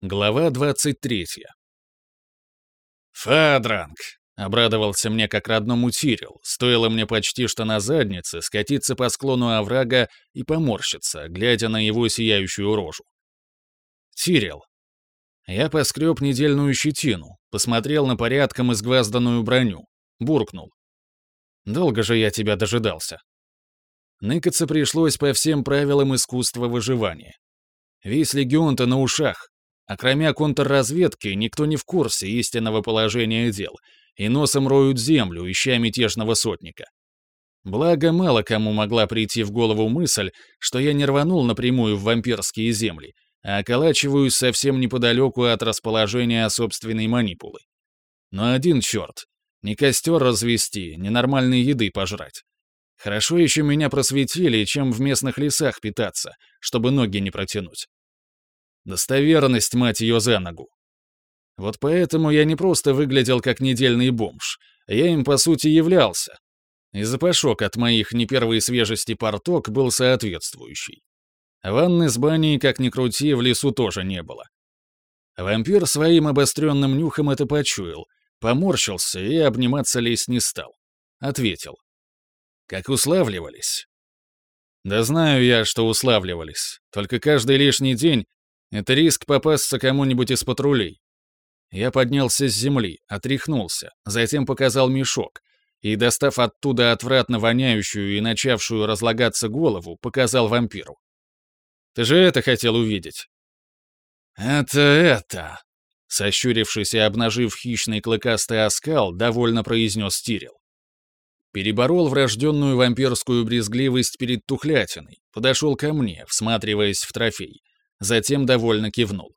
Глава 23. «Фадранг!» — обрадовался мне как родному Тирил, стоило мне почти что на заднице скатиться по склону оврага и поморщиться, глядя на его сияющую рожу. «Тирил!» Я поскреб недельную щетину, посмотрел на порядком изгвазданную броню, буркнул. «Долго же я тебя дожидался». Ныкаться пришлось по всем правилам искусства выживания. Весь легион-то на ушах, а кроме контрразведки, никто не в курсе истинного положения дел, и носом роют землю, ища мятежного сотника. Благо, мало кому могла прийти в голову мысль, что я не рванул напрямую в вампирские земли, а околачиваюсь совсем неподалеку от расположения собственной манипулы. Но один черт. Ни костер развести, ни нормальной еды пожрать. Хорошо еще меня просветили, чем в местных лесах питаться, чтобы ноги не протянуть. Достоверность, мать ее, за ногу. Вот поэтому я не просто выглядел как недельный бомж, я им, по сути, являлся. И запашок от моих не первой свежести порток был соответствующий. Ванны с баней, как ни крути, в лесу тоже не было. Вампир своим обостренным нюхом это почуял, поморщился и обниматься лезть не стал. Ответил. Как уславливались? Да знаю я, что уславливались. Только каждый лишний день это риск попасться кому-нибудь из патрулей. Я поднялся с земли, отряхнулся, затем показал мешок и, достав оттуда отвратно воняющую и начавшую разлагаться голову, показал вампиру. «Ты же это хотел увидеть?» «Это это!» Сощурившись и обнажив хищный клыкастый оскал, довольно произнес Тирил. Переборол врожденную вампирскую брезгливость перед тухлятиной, подошел ко мне, всматриваясь в трофей, затем довольно кивнул.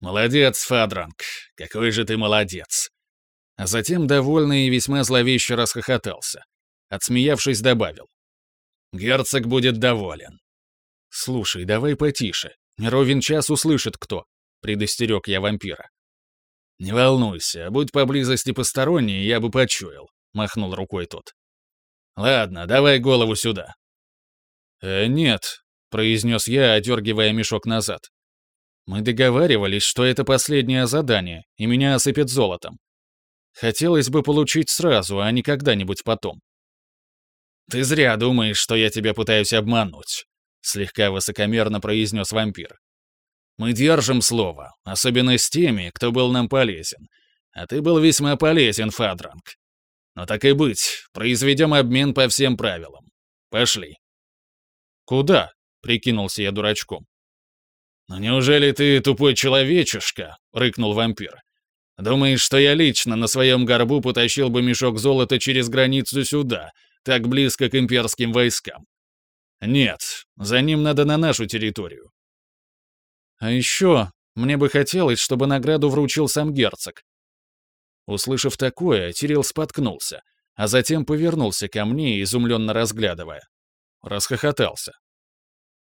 «Молодец, Фадранг, какой же ты молодец!» А затем довольный и весьма зловеще расхохотался. Отсмеявшись, добавил. «Герцог будет доволен». «Слушай, давай потише. Ровен час услышит кто», — предостерег я вампира. «Не волнуйся, будь поблизости посторонний, я бы почуял», — махнул рукой тот. «Ладно, давай голову сюда». «Э, нет», — произнес я, одергивая мешок назад. «Мы договаривались, что это последнее задание, и меня осыпят золотом. Хотелось бы получить сразу, а не когда-нибудь потом». «Ты зря думаешь, что я тебя пытаюсь обмануть», — слегка высокомерно произнес вампир. «Мы держим слово, особенно с теми, кто был нам полезен. А ты был весьма полезен, Фадранг. Но так и быть, произведем обмен по всем правилам. Пошли». «Куда?» Прикинулся я дурачком. «Ну неужели ты тупой человечишка?» — рыкнул вампир. «Думаешь, что я лично на своем горбу потащил бы мешок золота через границу сюда, так близко к имперским войскам? Нет, за ним надо на нашу территорию». «А еще мне бы хотелось, чтобы награду вручил сам герцог». Услышав такое, Тирил споткнулся, а затем повернулся ко мне, изумленно разглядывая. Расхохотался.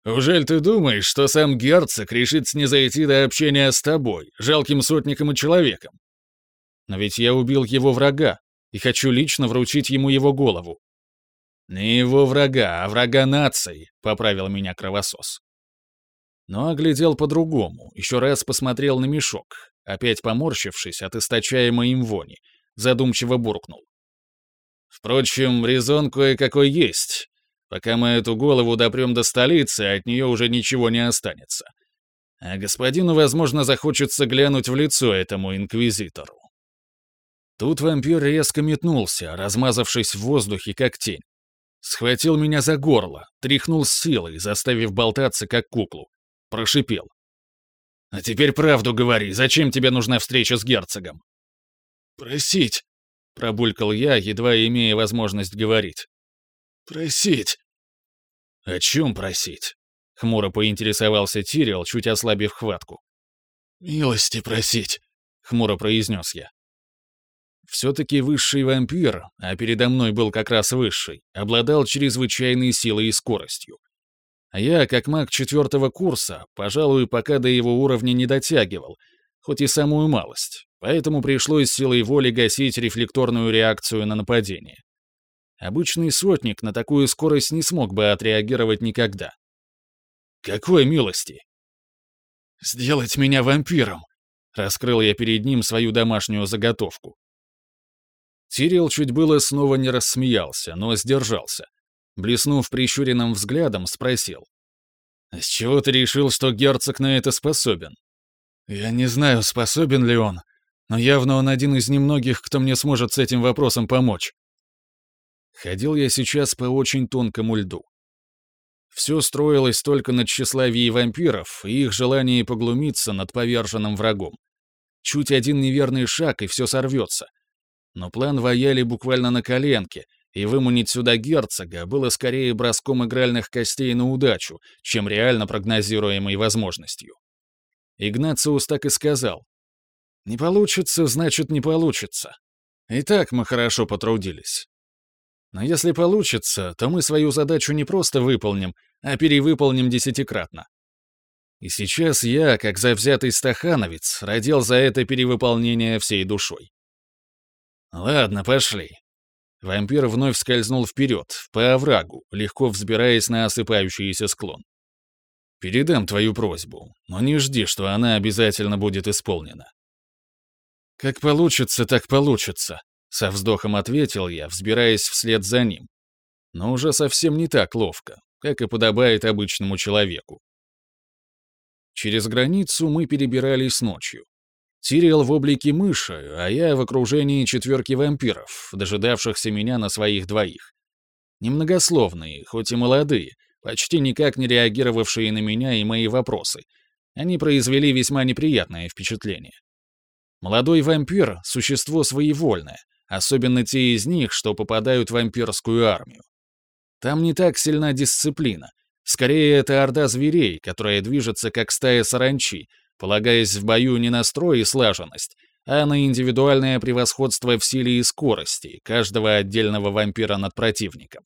Ужель ты думаешь, что сам герцог решит снизойти до общения с тобой, жалким сотником и человеком? Но ведь я убил его врага и хочу лично вручить ему его голову. Не его врага, а врага нации, поправил меня кровосос. Но оглядел по-другому, еще раз посмотрел на мешок, опять поморщившись от источаемой им вони, задумчиво буркнул. Впрочем, резон кое-какой есть, Пока мы эту голову допрем до столицы, от нее уже ничего не останется. А господину, возможно, захочется глянуть в лицо этому инквизитору. Тут вампир резко метнулся, размазавшись в воздухе, как тень. Схватил меня за горло, тряхнул с силой, заставив болтаться, как куклу. Прошипел. «А теперь правду говори, зачем тебе нужна встреча с герцогом?» «Просить», — пробулькал я, едва имея возможность говорить. «Просить». «О чем просить?» — хмуро поинтересовался Тирил, чуть ослабив хватку. «Милости просить», — хмуро произнес я. Все-таки высший вампир, а передо мной был как раз высший, обладал чрезвычайной силой и скоростью. А я, как маг четвертого курса, пожалуй, пока до его уровня не дотягивал, хоть и самую малость, поэтому пришлось силой воли гасить рефлекторную реакцию на нападение. Обычный сотник на такую скорость не смог бы отреагировать никогда. Какой милости? «Сделать меня вампиром!» Раскрыл я перед ним свою домашнюю заготовку. Тирил чуть было снова не рассмеялся, но сдержался. Блеснув прищуренным взглядом, спросил. «С чего ты решил, что герцог на это способен?» «Я не знаю, способен ли он, но явно он один из немногих, кто мне сможет с этим вопросом помочь». Ходил я сейчас по очень тонкому льду. Все строилось только на тщеславии вампиров и их желании поглумиться над поверженным врагом. Чуть один неверный шаг, и все сорвется. Но план вояли буквально на коленке, и выманить сюда герцога было скорее броском игральных костей на удачу, чем реально прогнозируемой возможностью. Игнациус так и сказал. «Не получится, значит, не получится. И так мы хорошо потрудились. Но если получится, то мы свою задачу не просто выполним, а перевыполним десятикратно. И сейчас я, как завзятый стахановец, родил за это перевыполнение всей душой. Ладно, пошли. Вампир вновь скользнул вперед, по оврагу, легко взбираясь на осыпающийся склон. Передам твою просьбу, но не жди, что она обязательно будет исполнена. Как получится, так получится, со вздохом ответил я, взбираясь вслед за ним. Но уже совсем не так ловко, как и подобает обычному человеку. Через границу мы перебирались ночью. Тириэл в облике мыши, а я в окружении четверки вампиров, дожидавшихся меня на своих двоих. Немногословные, хоть и молодые, почти никак не реагировавшие на меня и мои вопросы. Они произвели весьма неприятное впечатление. Молодой вампир — существо своевольное, особенно те из них, что попадают в вампирскую армию. Там не так сильна дисциплина. Скорее, это орда зверей, которая движется как стая саранчи, полагаясь в бою не на строй и слаженность, а на индивидуальное превосходство в силе и скорости каждого отдельного вампира над противником.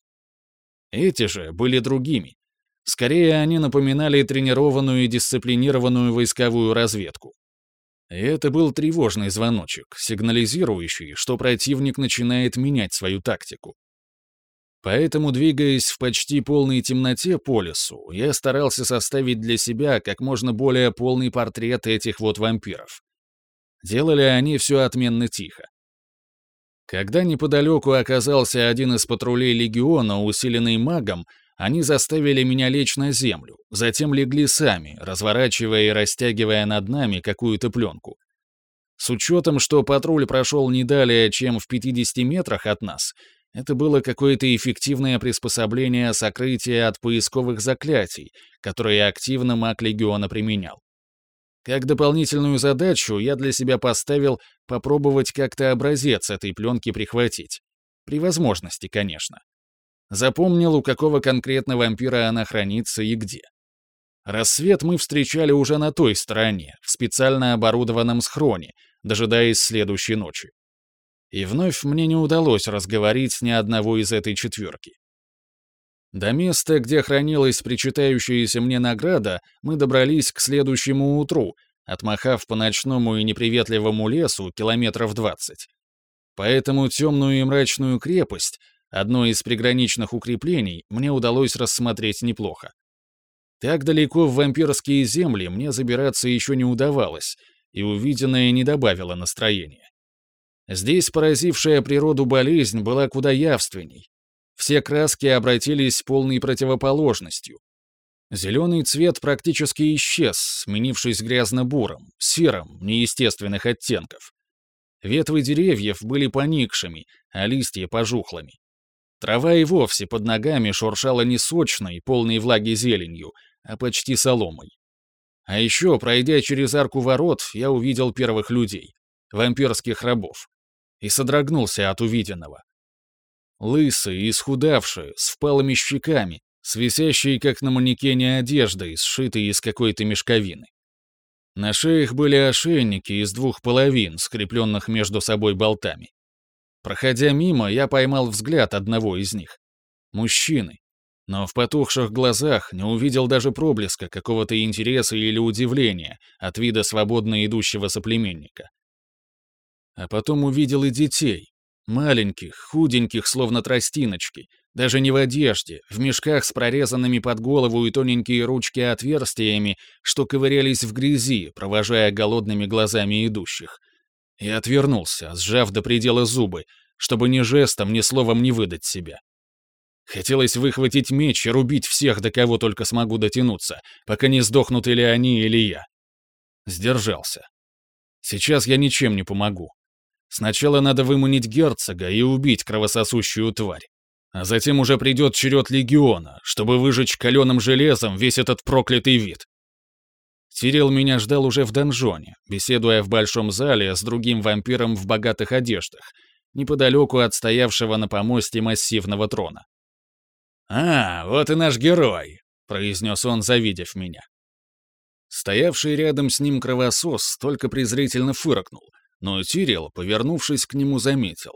Эти же были другими. Скорее, они напоминали тренированную и дисциплинированную войсковую разведку. И это был тревожный звоночек, сигнализирующий, что противник начинает менять свою тактику. Поэтому, двигаясь в почти полной темноте по лесу, я старался составить для себя как можно более полный портрет этих вот вампиров. Делали они все отменно тихо. Когда неподалеку оказался один из патрулей легиона, усиленный магом, они заставили меня лечь на землю, затем легли сами, разворачивая и растягивая над нами какую-то пленку. С учетом, что патруль прошел не далее, чем в 50 метрах от нас, это было какое-то эффективное приспособление сокрытия от поисковых заклятий, которые активно маг Легиона применял. Как дополнительную задачу я для себя поставил попробовать как-то образец этой пленки прихватить. При возможности, конечно. Запомнил, у какого конкретно вампира она хранится и где. Рассвет мы встречали уже на той стороне, в специально оборудованном схроне, дожидаясь следующей ночи. И вновь мне не удалось разговорить ни одного из этой четверки. До места, где хранилась причитающаяся мне награда, мы добрались к следующему утру, отмахав по ночному и неприветливому лесу километров двадцать. Поэтому темную и мрачную крепость, одно из приграничных укреплений, мне удалось рассмотреть неплохо. Так далеко в вампирские земли мне забираться еще не удавалось, и увиденное не добавило настроения. Здесь поразившая природу болезнь была куда явственней. Все краски обратились полной противоположностью. Зеленый цвет практически исчез, сменившись грязно-бурым, серым, неестественных оттенков. Ветвы деревьев были поникшими, а листья пожухлыми. Трава и вовсе под ногами шуршала не сочной, полной влаги зеленью, а почти соломой. А еще, пройдя через арку ворот, я увидел первых людей — вампирских рабов и содрогнулся от увиденного. Лысые, исхудавшие, с впалыми щеками, с висящей, как на манекене, одеждой, сшитой из какой-то мешковины. На шеях были ошейники из двух половин, скрепленных между собой болтами. Проходя мимо, я поймал взгляд одного из них. Мужчины. Но в потухших глазах не увидел даже проблеска какого-то интереса или удивления от вида свободно идущего соплеменника. А потом увидел и детей. Маленьких, худеньких, словно тростиночки, Даже не в одежде, в мешках с прорезанными под голову и тоненькие ручки отверстиями, что ковырялись в грязи, провожая голодными глазами идущих. И отвернулся, сжав до предела зубы, чтобы ни жестом, ни словом не выдать себя. Хотелось выхватить меч и рубить всех, до кого только смогу дотянуться, пока не сдохнут или они, или я. Сдержался. Сейчас я ничем не помогу. Сначала надо выманить герцога и убить кровососущую тварь. А затем уже придет черед легиона, чтобы выжечь каленым железом весь этот проклятый вид. Тирил меня ждал уже в донжоне, беседуя в большом зале с другим вампиром в богатых одеждах, неподалеку от стоявшего на помосте массивного трона. «А, вот и наш герой», — произнес он, завидев меня. Стоявший рядом с ним кровосос только презрительно фыркнул, но Тирил, повернувшись к нему, заметил.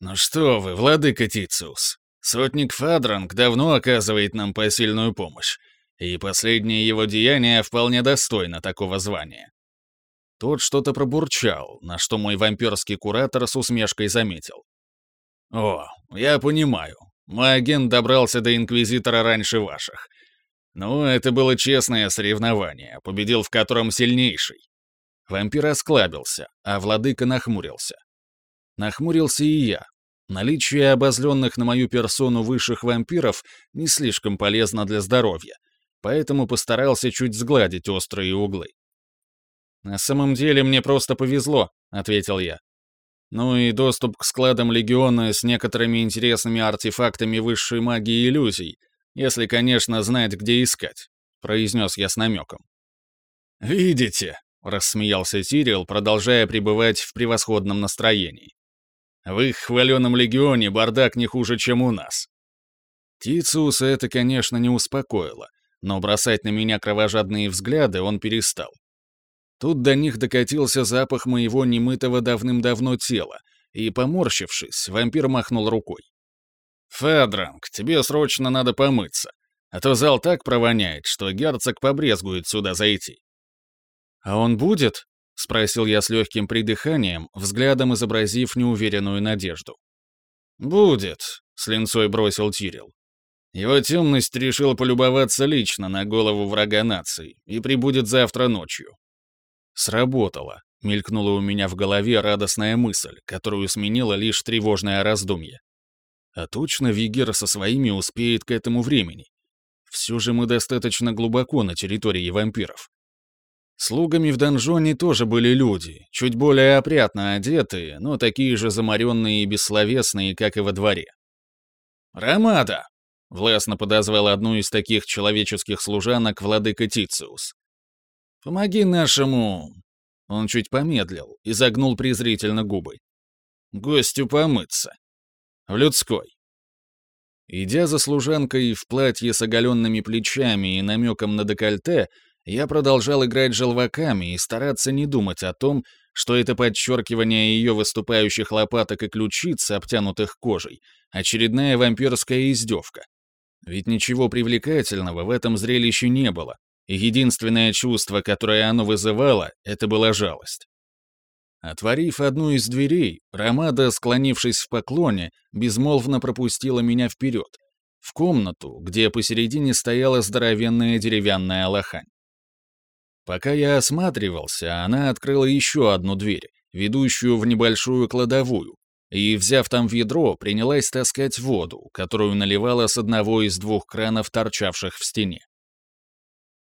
«Ну что вы, владыка Тициус, сотник Фадранг давно оказывает нам посильную помощь, и последнее его деяние вполне достойно такого звания». Тот что-то пробурчал, на что мой вампирский куратор с усмешкой заметил. «О, я понимаю. Мой агент добрался до Инквизитора раньше ваших. Ну, это было честное соревнование, победил в котором сильнейший». Вампир осклабился, а владыка нахмурился. Нахмурился и я. Наличие обозленных на мою персону высших вампиров не слишком полезно для здоровья, поэтому постарался чуть сгладить острые углы. «На самом деле мне просто повезло», — ответил я. «Ну и доступ к складам Легиона с некоторыми интересными артефактами высшей магии иллюзий, если, конечно, знать, где искать», — произнес я с намеком. «Видите», — рассмеялся Тирил, продолжая пребывать в превосходном настроении. В их хваленом легионе бардак не хуже, чем у нас. Тициуса это, конечно, не успокоило, но бросать на меня кровожадные взгляды он перестал. Тут до них докатился запах моего немытого давным-давно тела, и, поморщившись, вампир махнул рукой. «Федранг, тебе срочно надо помыться, а то зал так провоняет, что герцог побрезгует сюда зайти». «А он будет?» — спросил я с легким придыханием, взглядом изобразив неуверенную надежду. «Будет», — с линцой бросил Тирил. «Его темность решил полюбоваться лично на голову врага нации и прибудет завтра ночью». «Сработало», — мелькнула у меня в голове радостная мысль, которую сменила лишь тревожное раздумье. «А точно Вигер со своими успеет к этому времени? Все же мы достаточно глубоко на территории вампиров. Слугами в донжоне тоже были люди, чуть более опрятно одетые, но такие же заморенные и бессловесные, как и во дворе. «Ромада!» — властно подозвал одну из таких человеческих служанок владыка Тициус. «Помоги нашему...» Он чуть помедлил и загнул презрительно губы. «Гостю помыться. В людской». Идя за служанкой в платье с оголенными плечами и намеком на декольте, я продолжал играть желваками и стараться не думать о том, что это подчеркивание ее выступающих лопаток и ключиц, обтянутых кожей, очередная вампирская издевка. Ведь ничего привлекательного в этом зрелище не было, и единственное чувство, которое оно вызывало, это была жалость. Отворив одну из дверей, Ромада, склонившись в поклоне, безмолвно пропустила меня вперед, в комнату, где посередине стояла здоровенная деревянная лохань. Пока я осматривался, она открыла еще одну дверь, ведущую в небольшую кладовую, и, взяв там ведро, принялась таскать воду, которую наливала с одного из двух кранов, торчавших в стене.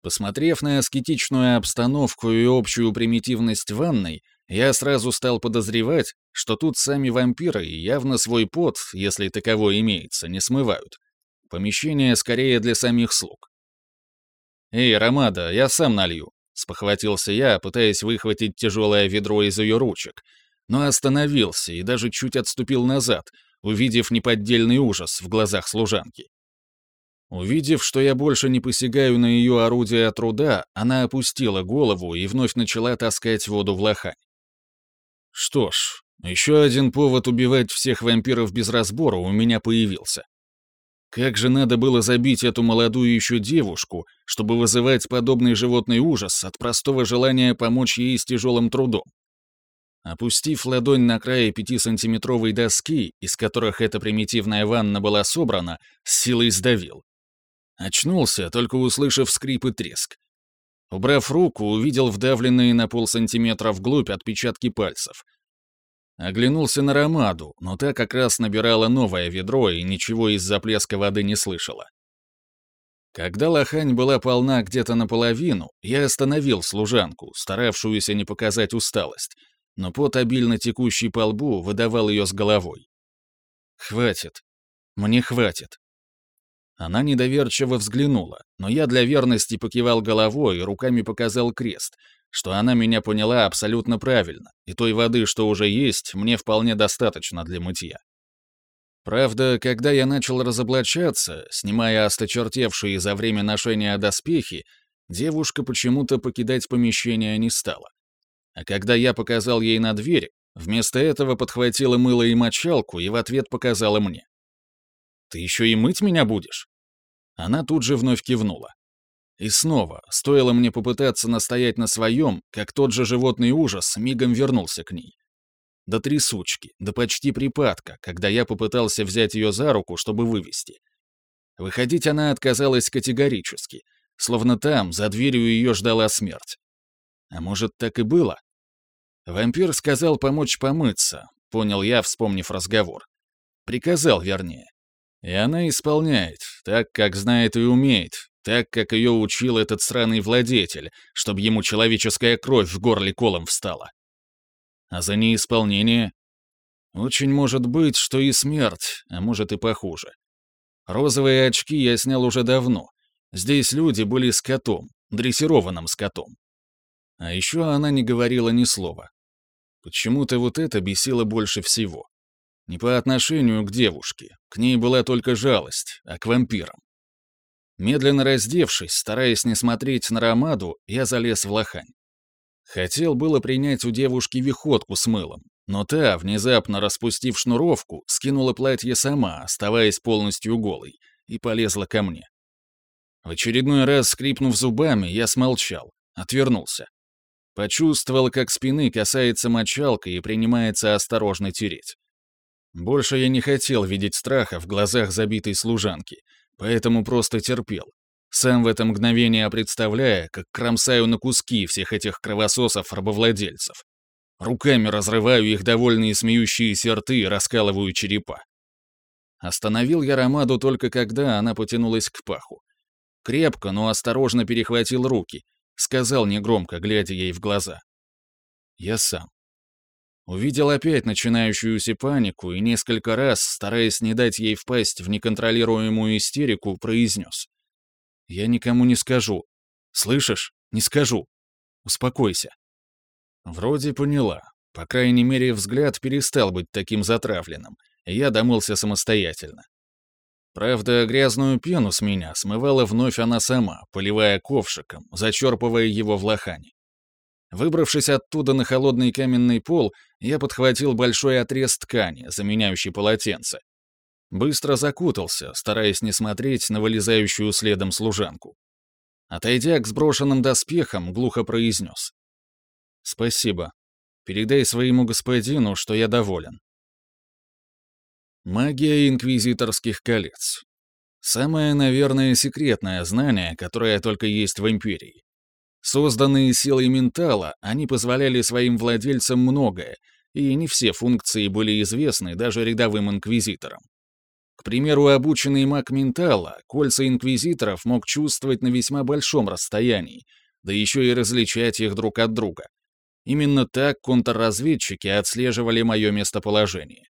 Посмотрев на аскетичную обстановку и общую примитивность ванной, я сразу стал подозревать, что тут сами вампиры явно свой пот, если таковой имеется, не смывают. Помещение скорее для самих слуг. «Эй, Ромада, я сам налью», спохватился я, пытаясь выхватить тяжелое ведро из ее ручек, но остановился и даже чуть отступил назад, увидев неподдельный ужас в глазах служанки. Увидев, что я больше не посягаю на ее орудие труда, она опустила голову и вновь начала таскать воду в лохань. Что ж, еще один повод убивать всех вампиров без разбора у меня появился. Как же надо было забить эту молодую еще девушку, чтобы вызывать подобный животный ужас от простого желания помочь ей с тяжелым трудом? Опустив ладонь на край пятисантиметровой доски, из которых эта примитивная ванна была собрана, с силой сдавил. Очнулся, только услышав скрип и треск. Убрав руку, увидел вдавленные на полсантиметра вглубь отпечатки пальцев. Оглянулся на Ромаду, но та как раз набирала новое ведро и ничего из-за плеска воды не слышала. Когда лохань была полна где-то наполовину, я остановил служанку, старавшуюся не показать усталость, но пот, обильно текущий по лбу, выдавал ее с головой. «Хватит. Мне хватит». Она недоверчиво взглянула, но я для верности покивал головой и руками показал крест, что она меня поняла абсолютно правильно, и той воды, что уже есть, мне вполне достаточно для мытья. Правда, когда я начал разоблачаться, снимая осточертевшие за время ношения доспехи, девушка почему-то покидать помещение не стала. А когда я показал ей на дверь, вместо этого подхватила мыло и мочалку и в ответ показала мне. «Ты еще и мыть меня будешь?» Она тут же вновь кивнула. И снова, стоило мне попытаться настоять на своем, как тот же животный ужас мигом вернулся к ней. До трясучки, до почти припадка, когда я попытался взять ее за руку, чтобы вывести. Выходить она отказалась категорически, словно там, за дверью ее ждала смерть. А может, так и было? Вампир сказал помочь помыться, понял я, вспомнив разговор. Приказал, вернее. И она исполняет, так, как знает и умеет, так, как ее учил этот сраный владетель, чтобы ему человеческая кровь в горле колом встала. А за неисполнение? Очень может быть, что и смерть, а может и похуже. Розовые очки я снял уже давно. Здесь люди были скотом, дрессированным скотом. А еще она не говорила ни слова. Почему-то вот это бесило больше всего. Не по отношению к девушке, к ней была только жалость, а к вампирам. Медленно раздевшись, стараясь не смотреть на Ромаду, я залез в лохань. Хотел было принять у девушки виходку с мылом, но та, внезапно распустив шнуровку, скинула платье сама, оставаясь полностью голой, и полезла ко мне. В очередной раз, скрипнув зубами, я смолчал, отвернулся. Почувствовал, как спины касается мочалка и принимается осторожно тереть. Больше я не хотел видеть страха в глазах забитой служанки, поэтому просто терпел, сам в это мгновение представляя, как кромсаю на куски всех этих кровососов-рабовладельцев. Руками разрываю их довольные смеющиеся рты и раскалываю черепа. Остановил я Ромаду только когда она потянулась к паху. Крепко, но осторожно перехватил руки, сказал негромко, глядя ей в глаза. «Я сам». Увидел опять начинающуюся панику и несколько раз, стараясь не дать ей впасть в неконтролируемую истерику, произнес. «Я никому не скажу. Слышишь? Не скажу. Успокойся». Вроде поняла. По крайней мере, взгляд перестал быть таким затравленным, и я домылся самостоятельно. Правда, грязную пену с меня смывала вновь она сама, поливая ковшиком, зачерпывая его в лохане. Выбравшись оттуда на холодный каменный пол, я подхватил большой отрез ткани, заменяющий полотенце. Быстро закутался, стараясь не смотреть на вылезающую следом служанку. Отойдя к сброшенным доспехам, глухо произнес. «Спасибо. Передай своему господину, что я доволен». Магия инквизиторских колец. Самое, наверное, секретное знание, которое только есть в Империи. Созданные силой ментала, они позволяли своим владельцам многое, и не все функции были известны даже рядовым инквизиторам. К примеру, обученный маг ментала кольца инквизиторов мог чувствовать на весьма большом расстоянии, да еще и различать их друг от друга. Именно так контрразведчики отслеживали мое местоположение.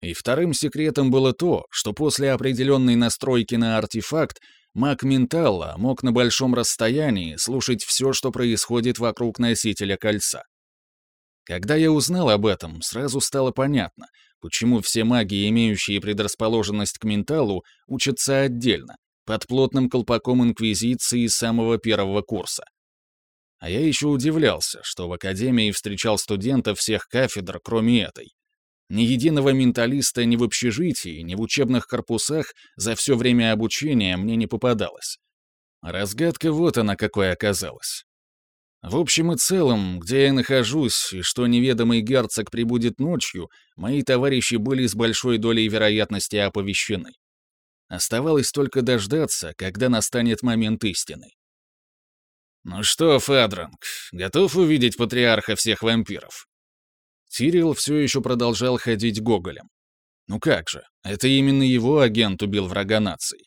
И вторым секретом было то, что после определенной настройки на артефакт маг Менталла мог на большом расстоянии слушать все, что происходит вокруг носителя кольца. Когда я узнал об этом, сразу стало понятно, почему все маги, имеющие предрасположенность к менталу, учатся отдельно, под плотным колпаком Инквизиции самого первого курса. А я еще удивлялся, что в Академии встречал студентов всех кафедр, кроме этой. Ни единого менталиста ни в общежитии, ни в учебных корпусах за все время обучения мне не попадалось. Разгадка вот она какой оказалась. В общем и целом, где я нахожусь и что неведомый герцог прибудет ночью, мои товарищи были с большой долей вероятности оповещены. Оставалось только дождаться, когда настанет момент истины. «Ну что, Фадранг, готов увидеть патриарха всех вампиров?» Тирил все еще продолжал ходить гоголем. Ну как же, это именно его агент убил врага нации.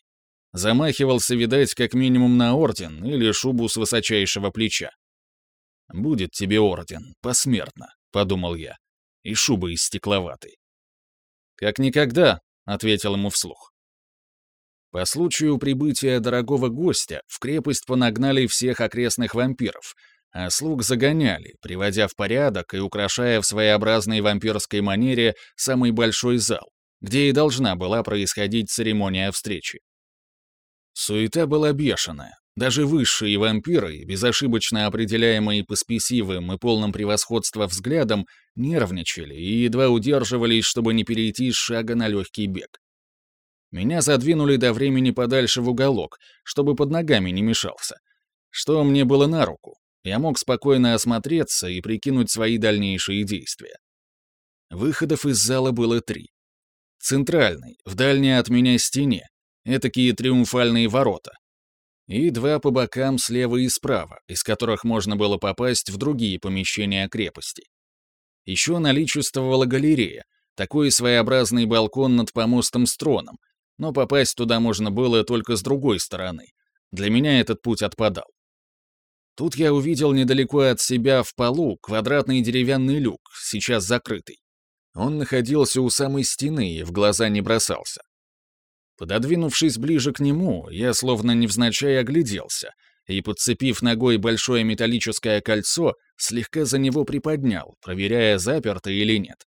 Замахивался, видать, как минимум на орден или шубу с высочайшего плеча. «Будет тебе орден, посмертно», — подумал я, — «и шуба из стекловатой». «Как никогда», — ответил ему вслух. По случаю прибытия дорогого гостя в крепость понагнали всех окрестных вампиров, а слуг загоняли, приводя в порядок и украшая в своеобразной вампирской манере самый большой зал, где и должна была происходить церемония встречи. Суета была бешеная. Даже высшие вампиры, безошибочно определяемые по спесивым и полным превосходства взглядам, нервничали и едва удерживались, чтобы не перейти с шага на легкий бег. Меня задвинули до времени подальше в уголок, чтобы под ногами не мешался. Что мне было на руку. Я мог спокойно осмотреться и прикинуть свои дальнейшие действия. Выходов из зала было три. Центральный, в дальней от меня стене, этакие триумфальные ворота. И два по бокам слева и справа, из которых можно было попасть в другие помещения крепости. Еще наличествовала галерея, такой своеобразный балкон над помостом с троном, но попасть туда можно было только с другой стороны. Для меня этот путь отпадал. Тут я увидел недалеко от себя в полу квадратный деревянный люк, сейчас закрытый. Он находился у самой стены и в глаза не бросался. Пододвинувшись ближе к нему, я словно невзначай огляделся и, подцепив ногой большое металлическое кольцо, слегка за него приподнял, проверяя, заперто или нет.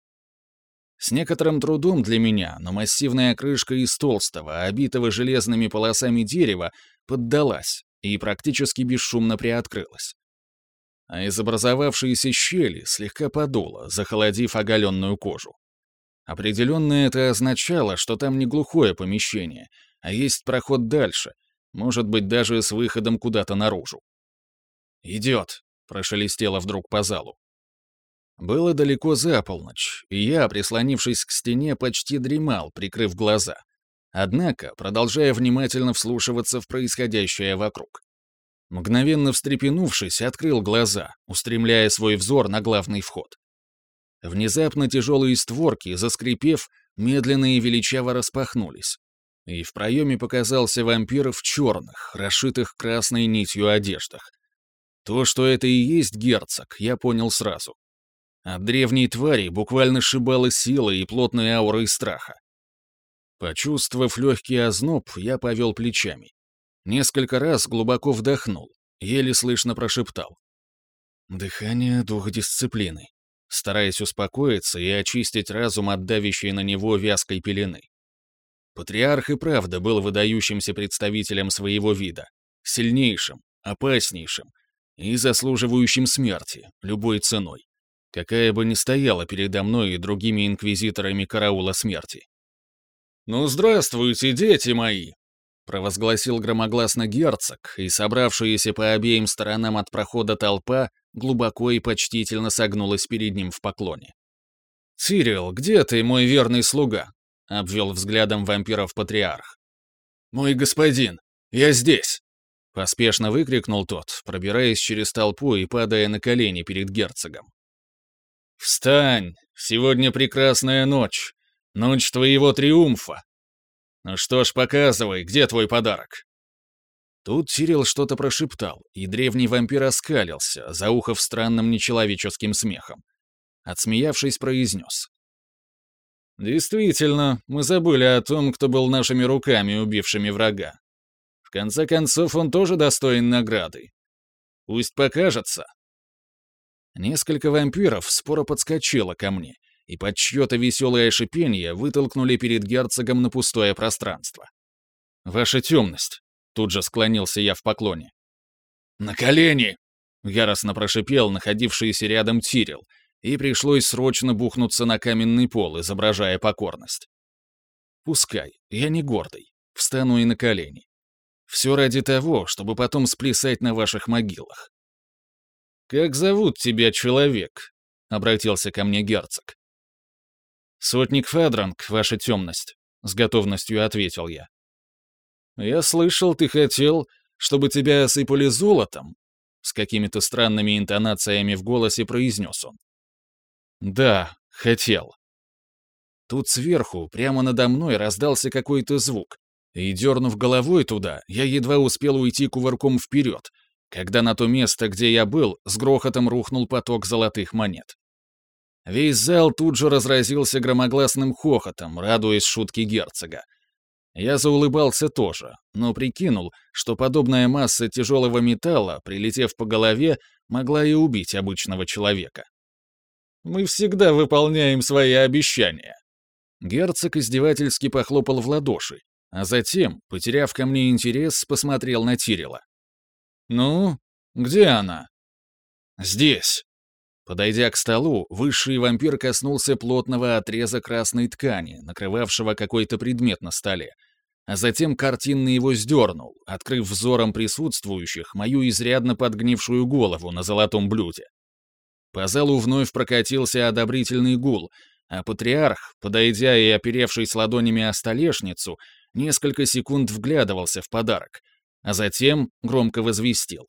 С некоторым трудом для меня, но массивная крышка из толстого, обитого железными полосами дерева, поддалась и практически бесшумно приоткрылась. А из образовавшейся щели слегка подуло, захолодив оголенную кожу. Определенно это означало, что там не глухое помещение, а есть проход дальше, может быть, даже с выходом куда-то наружу. «Идет», — прошелестело вдруг по залу. Было далеко за полночь, и я, прислонившись к стене, почти дремал, прикрыв глаза. Однако, продолжая внимательно вслушиваться в происходящее вокруг. Мгновенно встрепенувшись, открыл глаза, устремляя свой взор на главный вход. Внезапно тяжелые створки, заскрипев, медленно и величаво распахнулись. И в проеме показался вампир в черных, расшитых красной нитью одеждах. То, что это и есть герцог, я понял сразу. От древней твари буквально шибало силой и плотной аурой страха. Почувствовав легкий озноб, я повел плечами. Несколько раз глубоко вдохнул, еле слышно прошептал. Дыхание — дух дисциплины стараясь успокоиться и очистить разум от давящей на него вязкой пелены. Патриарх и правда был выдающимся представителем своего вида, сильнейшим, опаснейшим и заслуживающим смерти любой ценой, какая бы ни стояла передо мной и другими инквизиторами караула смерти. «Ну, здравствуйте, дети мои!» — провозгласил громогласно герцог, и собравшиеся по обеим сторонам от прохода толпа глубоко и почтительно согнулась перед ним в поклоне. «Цирил, где ты, мой верный слуга?» — обвел взглядом вампиров патриарх. «Мой господин, я здесь!» — поспешно выкрикнул тот, пробираясь через толпу и падая на колени перед герцогом. «Встань! Сегодня прекрасная ночь! Ночь твоего триумфа! Ну что ж, показывай, где твой подарок?» Тут Сирил что-то прошептал, и древний вампир оскалился, заухав странным нечеловеческим смехом. Отсмеявшись, произнес. «Действительно, мы забыли о том, кто был нашими руками, убившими врага. В конце концов, он тоже достоин награды. Пусть покажется». Несколько вампиров споро подскочило ко мне, и под чье-то веселое шипение вытолкнули перед герцогом на пустое пространство. «Ваша темность!» Тут же склонился я в поклоне. «На колени!» — яростно прошипел находившийся рядом Тирил, и пришлось срочно бухнуться на каменный пол, изображая покорность. «Пускай, я не гордый, встану и на колени. Все ради того, чтобы потом сплясать на ваших могилах. «Как зовут тебя, человек?» — обратился ко мне герцог. «Сотник Федранг, ваша темность», — с готовностью ответил я. «Я слышал, ты хотел, чтобы тебя осыпали золотом?» С какими-то странными интонациями в голосе произнес он. «Да, хотел». Тут сверху, прямо надо мной, раздался какой-то звук, и, дернув головой туда, я едва успел уйти кувырком вперед, когда на то место, где я был, с грохотом рухнул поток золотых монет. Весь зал тут же разразился громогласным хохотом, радуясь шутке герцога. Я заулыбался тоже, но прикинул, что подобная масса тяжелого металла, прилетев по голове, могла и убить обычного человека. «Мы всегда выполняем свои обещания». Герцог издевательски похлопал в ладоши, а затем, потеряв ко мне интерес, посмотрел на Тирила. «Ну, где она?» «Здесь». Подойдя к столу, высший вампир коснулся плотного отреза красной ткани, накрывавшего какой-то предмет на столе, а затем картинно его сдернул, открыв взором присутствующих мою изрядно подгнившую голову на золотом блюде. По залу вновь прокатился одобрительный гул, а патриарх, подойдя и оперевшись ладонями о столешницу, несколько секунд вглядывался в подарок, а затем громко возвестил.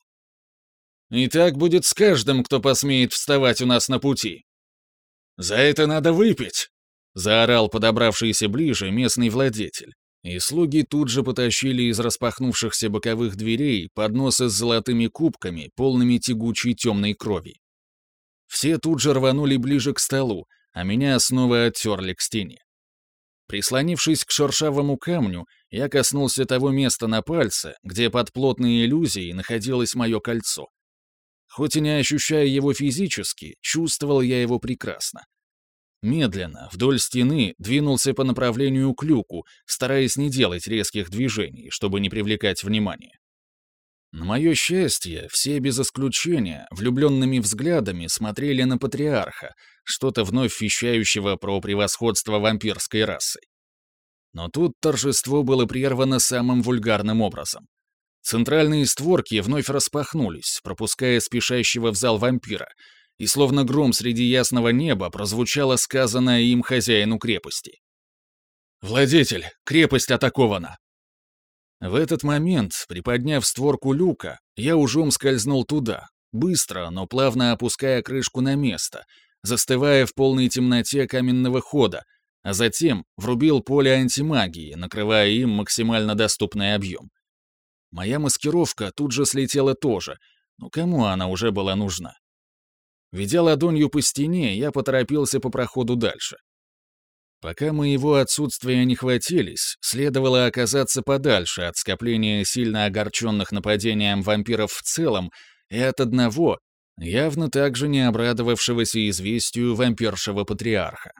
«И так будет с каждым, кто посмеет вставать у нас на пути». «За это надо выпить!» — заорал подобравшийся ближе местный владетель, и слуги тут же потащили из распахнувшихся боковых дверей подносы с золотыми кубками, полными тягучей темной крови. Все тут же рванули ближе к столу, а меня снова оттерли к стене. Прислонившись к шершавому камню, я коснулся того места на пальце, где под плотной иллюзией находилось мое кольцо. Хоть и не ощущая его физически, чувствовал я его прекрасно. Медленно, вдоль стены, двинулся по направлению к люку, стараясь не делать резких движений, чтобы не привлекать внимания. На мое счастье, все без исключения влюбленными взглядами смотрели на патриарха, что-то вновь вещающего про превосходство вампирской расы. Но тут торжество было прервано самым вульгарным образом. Центральные створки вновь распахнулись, пропуская спешащего в зал вампира, и словно гром среди ясного неба прозвучало сказанное им хозяину крепости. «Владетель, крепость атакована!» В этот момент, приподняв створку люка, я ужом скользнул туда, быстро, но плавно опуская крышку на место, застывая в полной темноте каменного хода, а затем врубил поле антимагии, накрывая им максимально доступный объем. Моя маскировка тут же слетела тоже, но кому она уже была нужна? Ведя ладонью по стене, я поторопился по проходу дальше. Пока моего отсутствия не хватились, следовало оказаться подальше от скопления сильно огорченных нападением вампиров в целом и от одного, явно также не обрадовавшегося известию вампиршего патриарха.